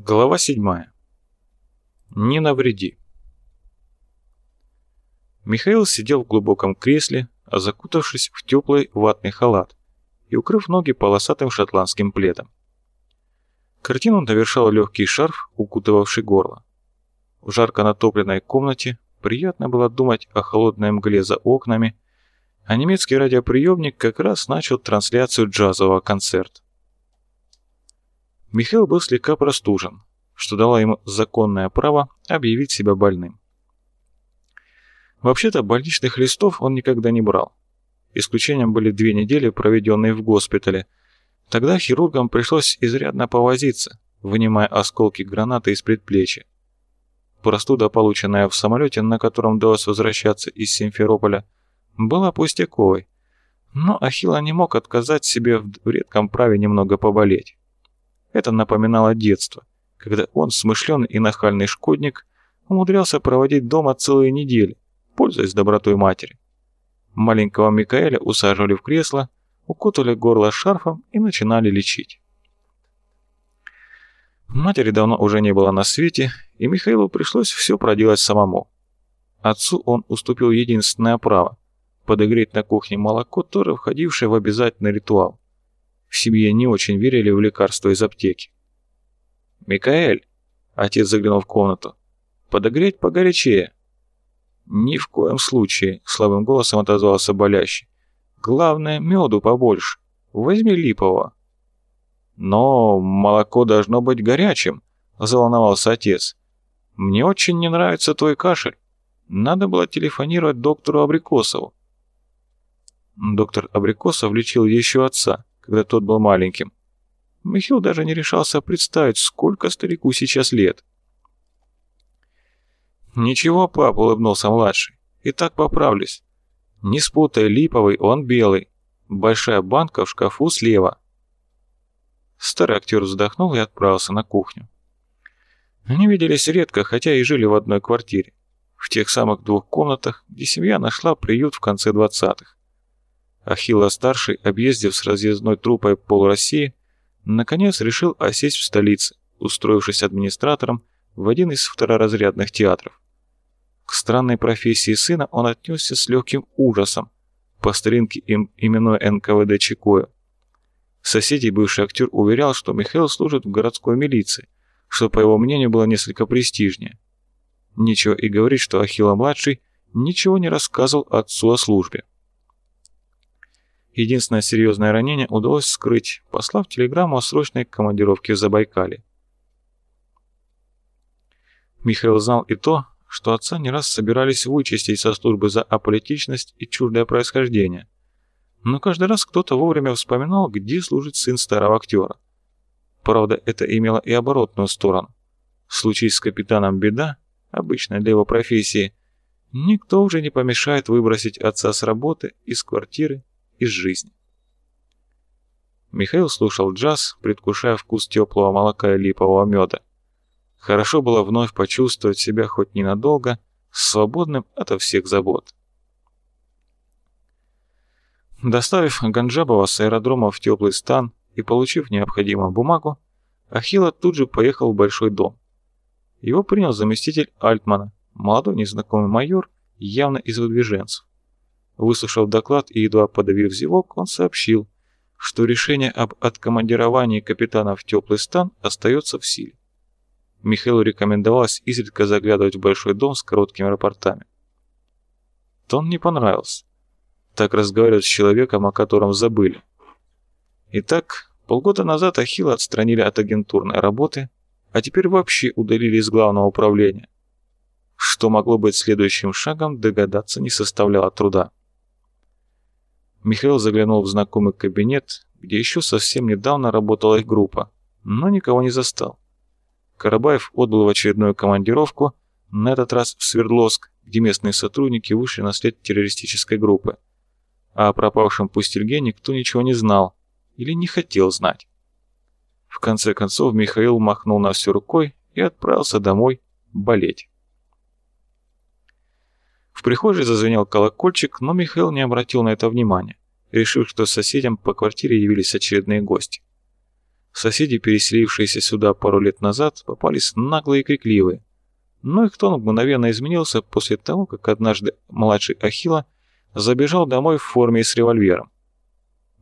Глава 7. Не навреди. Михаил сидел в глубоком кресле, закутавшись в теплый ватный халат и укрыв ноги полосатым шотландским пледом. Картину довершал легкий шарф, укутывавший горло. В жарко натопленной комнате приятно было думать о холодной мгле за окнами, а немецкий радиоприемник как раз начал трансляцию джазового концерта. Михаил был слегка простужен, что дало ему законное право объявить себя больным. Вообще-то больничных листов он никогда не брал. Исключением были две недели, проведенные в госпитале. Тогда хирургам пришлось изрядно повозиться, вынимая осколки гранаты из предплечья. Простуда, полученная в самолете, на котором удалось возвращаться из Симферополя, была пустяковой, но Ахилла не мог отказать себе в редком праве немного поболеть. Это напоминало детство, когда он, смышленый и нахальный шкодник, умудрялся проводить дома целые недели, пользуясь добротой матери. Маленького Микаэля усаживали в кресло, укутали горло шарфом и начинали лечить. Матери давно уже не было на свете, и Михаилу пришлось все проделать самому. Отцу он уступил единственное право – подогреть на кухне молоко, тоже входившее в обязательный ритуал. В семье не очень верили в лекарства из аптеки. «Микаэль!» — отец заглянул в комнату. «Подогреть погорячее». «Ни в коем случае», — слабым голосом отозвался болящий. «Главное, меду побольше. Возьми липового». «Но молоко должно быть горячим», — заволновался отец. «Мне очень не нравится твой кашель. Надо было телефонировать доктору Абрикосову». Доктор Абрикосов лечил еще отца, когда тот был маленьким. Михаил даже не решался представить, сколько старику сейчас лет. «Ничего, пап», — улыбнулся младший, — «и так поправлюсь. Не спутай, липовый, он белый. Большая банка в шкафу слева». Старый актер вздохнул и отправился на кухню. Они виделись редко, хотя и жили в одной квартире. В тех самых двух комнатах, где семья нашла приют в конце двадцатых. Ахилла-старший, объездив с разъездной трупой пол России, наконец решил осесть в столице, устроившись администратором в один из второразрядных театров. К странной профессии сына он отнесся с легким ужасом, по старинке им именуя НКВД Чекою. Соседей бывший актер уверял, что Михаил служит в городской милиции, что, по его мнению, было несколько престижнее. Нечего и говорить, что Ахилла-младший ничего не рассказывал отцу о службе. Единственное серьезное ранение удалось скрыть, послав телеграмму о срочной командировке в Забайкале. Михаил знал и то, что отца не раз собирались вычистить со службы за аполитичность и чуждое происхождение. Но каждый раз кто-то вовремя вспоминал, где служит сын старого актера. Правда, это имело и оборотную сторону. В случае с капитаном беда, обычная для его профессии, никто уже не помешает выбросить отца с работы, из квартиры из жизни. Михаил слушал джаз, предвкушая вкус теплого молока и липового меда. Хорошо было вновь почувствовать себя хоть ненадолго свободным ото всех забот. Доставив Ганджабова с аэродрома в теплый стан и получив необходимую бумагу, Ахилла тут же поехал в большой дом. Его принял заместитель Альтмана, молодой незнакомый майор, явно из выдвиженцев. Выслушав доклад и едва подавив зевок, он сообщил, что решение об откомандировании капитана в теплый стан остается в силе. Михаилу рекомендовалось изредка заглядывать в большой дом с короткими рапортами. Тон не понравился. Так разговаривать с человеком, о котором забыли. Итак, полгода назад Ахилла отстранили от агентурной работы, а теперь вообще удалили из главного управления. Что могло быть следующим шагом, догадаться не составляло труда. Михаил заглянул в знакомый кабинет, где еще совсем недавно работала их группа, но никого не застал. Карабаев отбыл в очередную командировку, на этот раз в Свердловск, где местные сотрудники вышли на след террористической группы. А о пропавшем пустельге никто ничего не знал или не хотел знать. В конце концов Михаил махнул на все рукой и отправился домой болеть. В прихожей зазвенел колокольчик, но Михаил не обратил на это внимания, решив, что соседям по квартире явились очередные гости. Соседи, переселившиеся сюда пару лет назад, попались наглые и крикливые. Но их тон мгновенно изменился после того, как однажды младший Ахилла забежал домой в форме и с револьвером.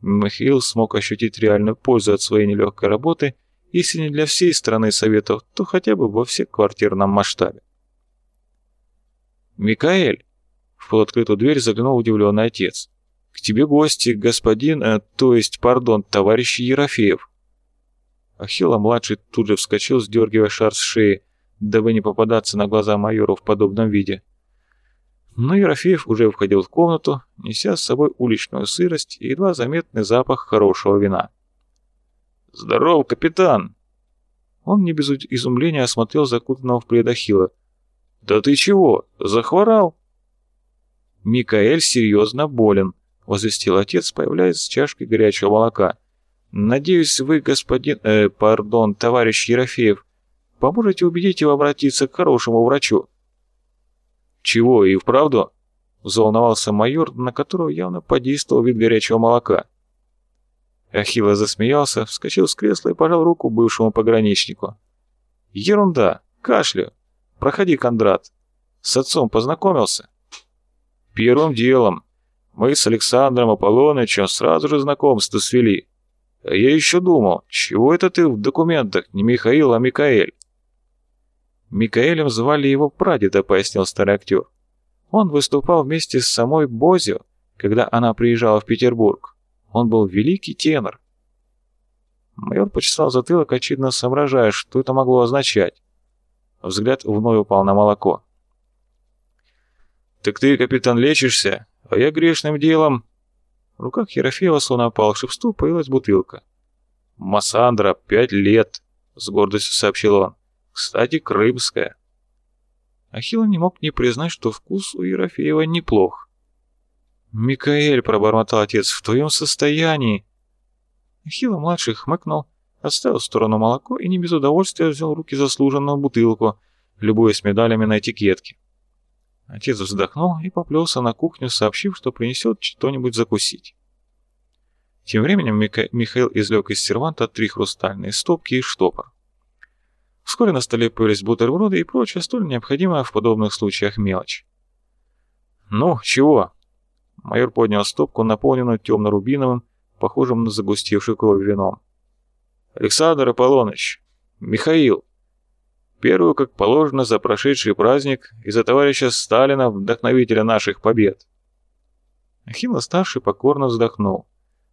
Михаил смог ощутить реальную пользу от своей нелегкой работы, если не для всей страны Советов, то хотя бы во всеквартирном масштабе. «Микаэль!» — в полуоткрытую дверь заглянул удивленный отец. «К тебе гости, господин, э, то есть, пардон, товарищ Ерофеев». Ахилла-младший тут же вскочил, сдергивая шар с шеи, дабы не попадаться на глаза майору в подобном виде. Но Ерофеев уже входил в комнату, неся с собой уличную сырость и едва заметный запах хорошего вина. «Здоров, капитан!» Он не без изумления осмотрел закутанного в плед Ахилла. «Да ты чего, захворал?» «Микаэль серьезно болен», — возвестил отец, появляясь с чашкой горячего молока. «Надеюсь, вы, господин... Э, пардон, товарищ Ерофеев, поможете убедить его обратиться к хорошему врачу?» «Чего, и вправду?» — взволновался майор, на которого явно подействовал вид горячего молока. Ахилла засмеялся, вскочил с кресла и пожал руку бывшему пограничнику. «Ерунда! Кашлю! Проходи, Кондрат! С отцом познакомился?» «Первым делом. Мы с Александром Аполлонычем сразу же знакомство свели. А я еще думал, чего это ты в документах не Михаил, а Микаэль?» Микаэлем звали его прадеда, пояснил старый актер. Он выступал вместе с самой Бозио, когда она приезжала в Петербург. Он был великий тенор. Майор почесал затылок, очевидно соображая, что это могло означать. Взгляд вновь упал на молоко. «Так ты, капитан, лечишься, а я грешным делом...» В руках Ерофеева, словно по волшебству, появилась бутылка. «Массандра, пять лет», — с гордостью сообщил он. Кстати, крымская. Ахилл не мог не признать, что вкус у Ерофеева неплох. «Микаэль», — пробормотал отец, — «в твоем состоянии». Ахилла-младший хмыкнул, отставил в сторону молоко и не без удовольствия взял руки заслуженную бутылку, любуясь медалями на этикетке. Отец вздохнул и поплелся на кухню, сообщив, что принесет что-нибудь закусить. Тем временем Мика Михаил извлек из серванта три хрустальные стопки и штопор. Вскоре на столе появились бутерброды и прочее, столь необходимое в подобных случаях мелочь. «Ну, чего?» Майор поднял стопку, наполненную темно-рубиновым, похожим на загустевшую кровь вином. «Александр Аполлоныч! Михаил! Первую, как положено, за прошедший праздник и за товарища Сталина, вдохновителя наших побед!» Ахилл-старший покорно вздохнул.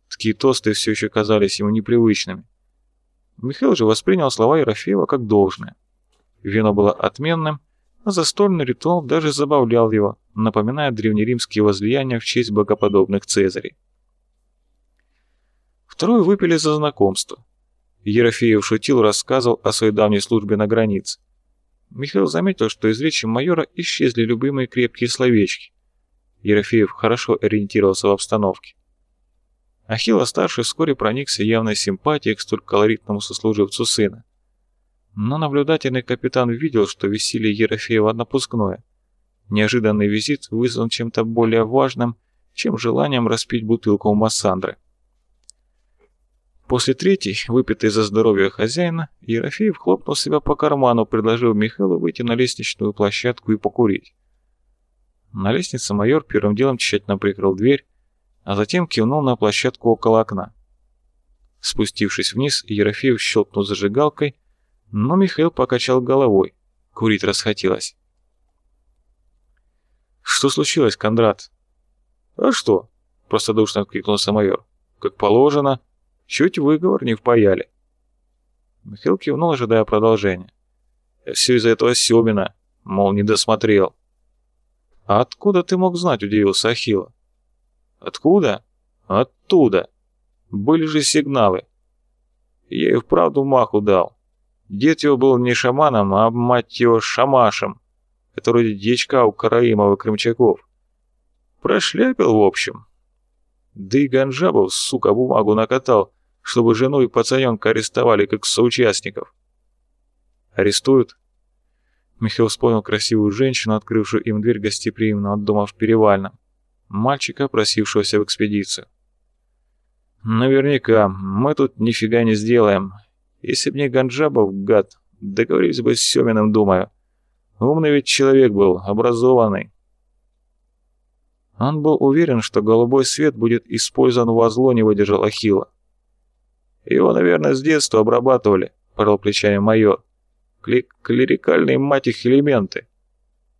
Такие тосты все еще казались ему непривычными. Михаил же воспринял слова Ерофеева как должное. Вино было отменным, а застольный ритуал даже забавлял его, напоминая древнеримские возлияния в честь богоподобных цезарей. Вторую выпили за знакомство. Ерофеев шутил, рассказывал о своей давней службе на границе. Михаил заметил, что из речи майора исчезли любимые крепкие словечки. Ерофеев хорошо ориентировался в обстановке. Ахилла-старший вскоре проникся явной симпатией к столь колоритному сослуживцу сына. Но наблюдательный капитан видел, что веселье Ерофеева напускное. Неожиданный визит вызван чем-то более важным, чем желанием распить бутылку у Массандры. После третьей, выпитой за здоровье хозяина, Ерофеев хлопнул себя по карману, предложив Михаилу выйти на лестничную площадку и покурить. На лестнице майор первым делом тщательно прикрыл дверь, а затем кивнул на площадку около окна. Спустившись вниз, Ерофеев щелкнул зажигалкой, но Михаил покачал головой. Курить расхотелось. «Что случилось, Кондрат?» «А что?» – простодушно откликнулся майор. «Как положено. Чуть выговор не впаяли». Михаил кивнул, ожидая продолжения. «Все из-за этого Семина, мол, не досмотрел». «А откуда ты мог знать?» – удивился Ахилла. Откуда? Оттуда. Были же сигналы. Я и вправду маху дал. Дед его был не шаманом, а, мать его, шамашем. Вроде дьячка у Караимова Крымчаков. Прошляпил, в общем. Да и Ганжабов, сука, бумагу накатал, чтобы жену и пацаненка арестовали как соучастников. Арестуют? Михаил вспомнил красивую женщину, открывшую им дверь гостеприимного дома в Перевальном мальчика, просившегося в экспедицию. «Наверняка, мы тут нифига не сделаем. Если б не Ганджабов, гад, договорились бы с Семиным, думаю. Умный ведь человек был, образованный. Он был уверен, что голубой свет будет использован во зло, не выдержал Ахилла. Его, наверное, с детства обрабатывали, пожал плечами майор. Кли клерикальные, мать их, элементы.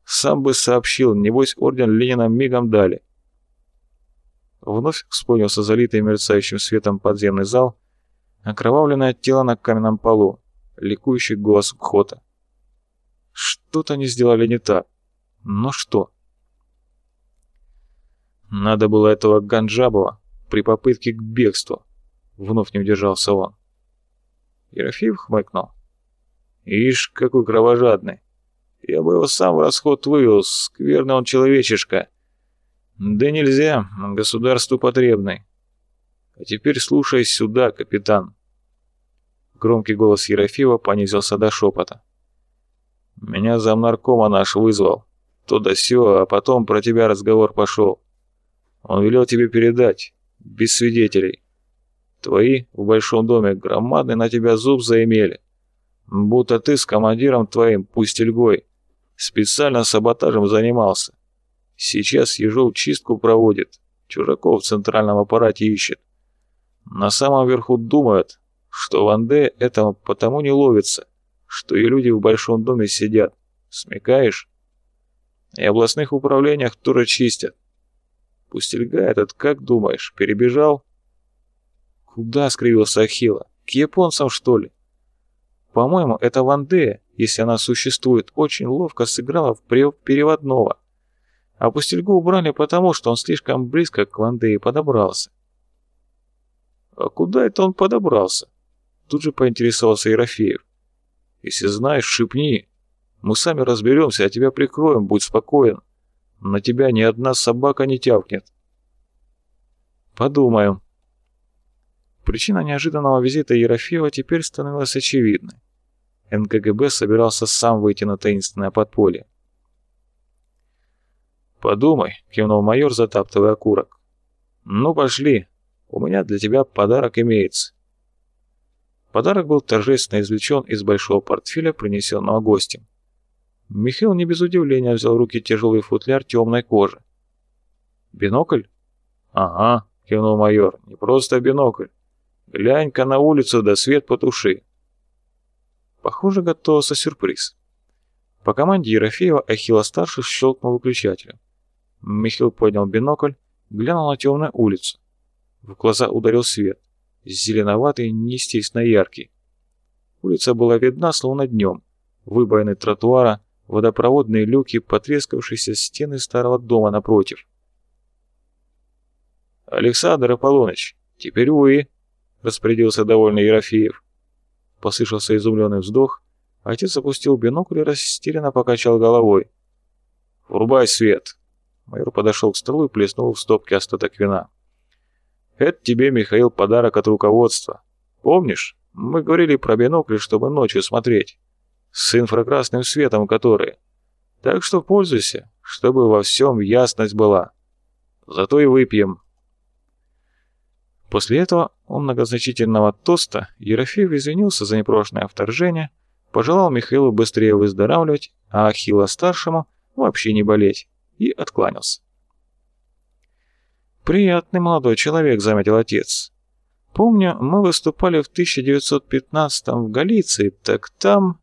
Сам бы сообщил, небось орден Ленина мигом дали. Вновь вспомнился залитый мерцающим светом подземный зал, окровавленное тело на каменном полу, ликующий голос Кхота. Что-то они сделали не так. Но что? Надо было этого Ганджабова при попытке к бегству. Вновь не удержался он. Ерофеев хмыкнул. Ишь, какой кровожадный. Я бы его сам в расход вывел, скверный он человечишка. Да нельзя, государству потребный. А теперь слушай сюда, капитан. Громкий голос Ерофеева понизился до шепота. Меня замнаркома наш вызвал. То да сё, а потом про тебя разговор пошел. Он велел тебе передать, без свидетелей. Твои в большом доме громадный на тебя зуб заимели. Будто ты с командиром твоим, пусть льгой, специально саботажем занимался. Сейчас Ежов чистку проводит, чужаков в центральном аппарате ищет. На самом верху думают, что Ванде этому потому не ловится, что и люди в большом доме сидят. Смекаешь? И областных управлениях тоже чистят. Пустельга этот, как думаешь, перебежал? Куда скривился Ахилла? К японцам, что ли? По-моему, это Ванде, если она существует, очень ловко сыграла в переводного. А Пустельгу убрали потому, что он слишком близко к Ванде подобрался. А куда это он подобрался? Тут же поинтересовался Ерофеев. Если знаешь, шипни. Мы сами разберемся, а тебя прикроем, будь спокоен. На тебя ни одна собака не тявкнет. Подумаю. Причина неожиданного визита Ерофеева теперь становилась очевидной. НКГБ собирался сам выйти на таинственное подполье. «Подумай», — кивнул майор, затаптывая окурок. «Ну, пошли. У меня для тебя подарок имеется». Подарок был торжественно извлечен из большого портфеля, принесенного гостем. Михаил не без удивления взял в руки тяжелый футляр темной кожи. «Бинокль?» «Ага», — кивнул майор, — «не просто бинокль. Глянь-ка на улицу, да свет потуши». Похоже, готовился сюрприз. По команде Ерофеева Ахилла-старший щелкнул выключателем. Михаил поднял бинокль, глянул на темную улицу. В глаза ударил свет зеленоватый, неестественно яркий. Улица была видна, словно днем. Выбоины тротуара, водопроводные люки, потрескавшиеся стены старого дома напротив. «Александр Аполлоныч, теперь вы!» — распорядился довольный Ерофеев. Послышался изумленный вздох. Отец опустил бинокль и растерянно покачал головой. «Врубай свет!» Майор подошел к столу и плеснул в стопке остаток вина. Это тебе, Михаил, подарок от руководства. Помнишь, мы говорили про бинокли, чтобы ночью смотреть. С инфракрасным светом которые. Так что пользуйся, чтобы во всем ясность была. Зато и выпьем. После этого у многозначительного тоста Ерофеев извинился за непрошенное вторжение, пожелал Михаилу быстрее выздоравливать, а Ахилла-старшему вообще не болеть, и откланялся. «Приятный молодой человек», — заметил отец. «Помню, мы выступали в 1915-м в Галиции, так там...»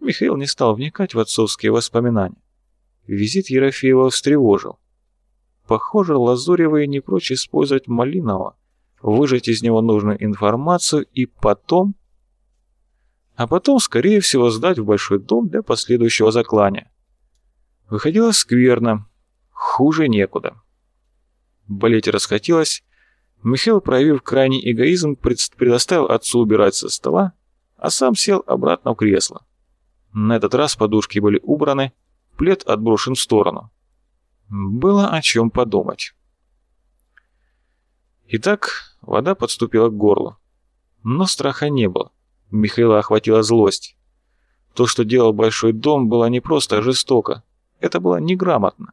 Михаил не стал вникать в отцовские воспоминания. Визит Ерофеева встревожил. Похоже, Лазуревые не прочь использовать Малинова, выжать из него нужную информацию и потом... А потом, скорее всего, сдать в большой дом для последующего заклания. Выходило скверно, хуже некуда. Болеть расхотелось. Михаил, проявив крайний эгоизм, предоставил отцу убирать со стола, а сам сел обратно в кресло. На этот раз подушки были убраны, плед отброшен в сторону. Было о чем подумать. Итак, вода подступила к горлу. Но страха не было. Михаила охватила злость. То, что делал Большой дом, было не просто жестоко. Это было неграмотно.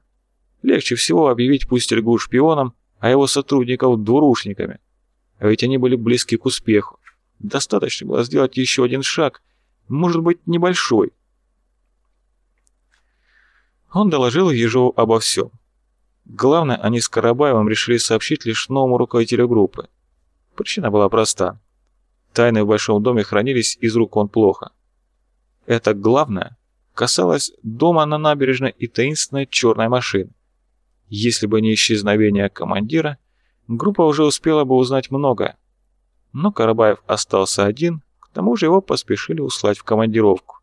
Легче всего объявить Пустельгу шпионом, а его сотрудников двурушниками. А ведь они были близки к успеху. Достаточно было сделать еще один шаг, может быть, небольшой. Он доложил Ежову обо всем. Главное, они с Карабаевым решили сообщить лишь новому руководителю группы. Причина была проста. Тайны в Большом доме хранились из рук он плохо. Это главное касалось дома на набережной и таинственной черной машины. Если бы не исчезновение командира, группа уже успела бы узнать многое. Но Карабаев остался один, к тому же его поспешили услать в командировку.